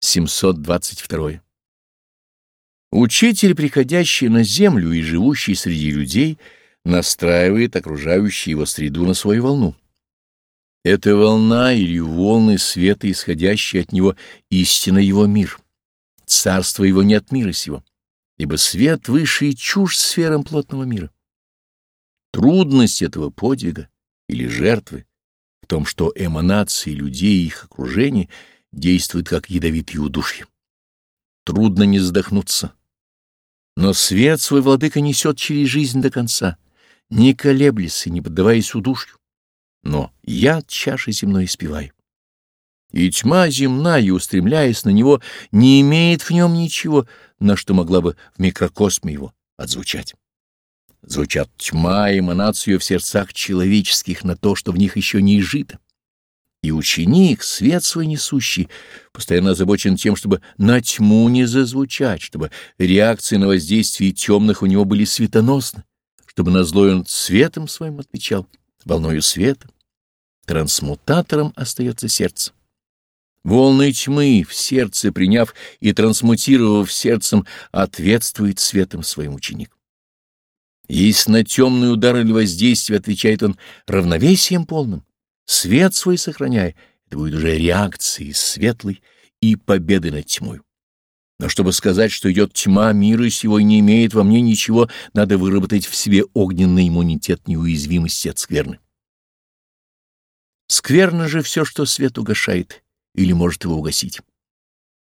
722. Учитель, приходящий на землю и живущий среди людей, настраивает окружающую его среду на свою волну. Эта волна или волны света, исходящие от него, истинно его мир. Царство его не от мира сего, ибо свет выше и чушь сферам плотного мира. Трудность этого подвига или жертвы в том, что эманации людей и их окружения — действует как ядовитые удушья. Трудно не задохнуться. Но свет свой владыка несет через жизнь до конца, не колеблясь и не поддаваясь удушью. Но я чаши земной испеваю. И тьма земная, устремляясь на него, не имеет в нем ничего, на что могла бы в микрокосме его отзвучать. Звучат тьма и эманацию в сердцах человеческих на то, что в них еще не изжито. И ученик, свет свой несущий, постоянно озабочен тем, чтобы на тьму не зазвучать, чтобы реакции на воздействие темных у него были светоносны, чтобы на злой он светом своим отвечал, волною света. Трансмутатором остается сердце. Волны тьмы в сердце приняв и трансмутировав сердцем, ответствует светом своим ученик. Если на темный удар или воздействие отвечает он равновесием полным, Свет свой сохраняй, это будет уже реакцией светлой и победы над тьмой. Но чтобы сказать, что идет тьма мира сего и не имеет во мне ничего, надо выработать в себе огненный иммунитет неуязвимости от скверны. Скверно же все, что свет угошает или может его угасить.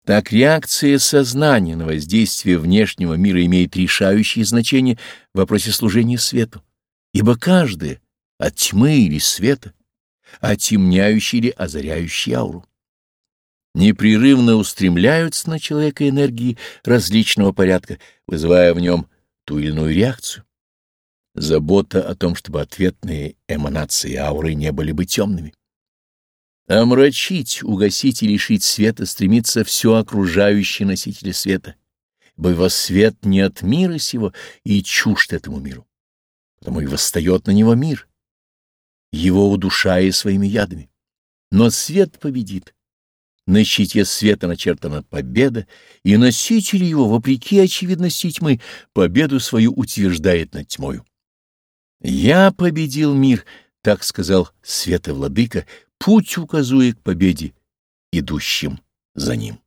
Так реакция сознания на воздействие внешнего мира имеет решающее значение в вопросе служения свету, ибо каждое от тьмы или света отемняющие или озаряющие ауру. Непрерывно устремляются на человека энергии различного порядка, вызывая в нем ту или иную реакцию. Забота о том, чтобы ответные эманации ауры не были бы темными. Омрачить, угасить и лишить света стремится все окружающее носители света, его свет не от мира сего и чужд этому миру, потому и восстает на него мир его удушая своими ядами. Но свет победит. На щите света начертана победа, и носитель его, вопреки очевидности тьмы, победу свою утверждает над тьмою. «Я победил мир», — так сказал Света Владыка, путь указуя к победе, идущим за ним.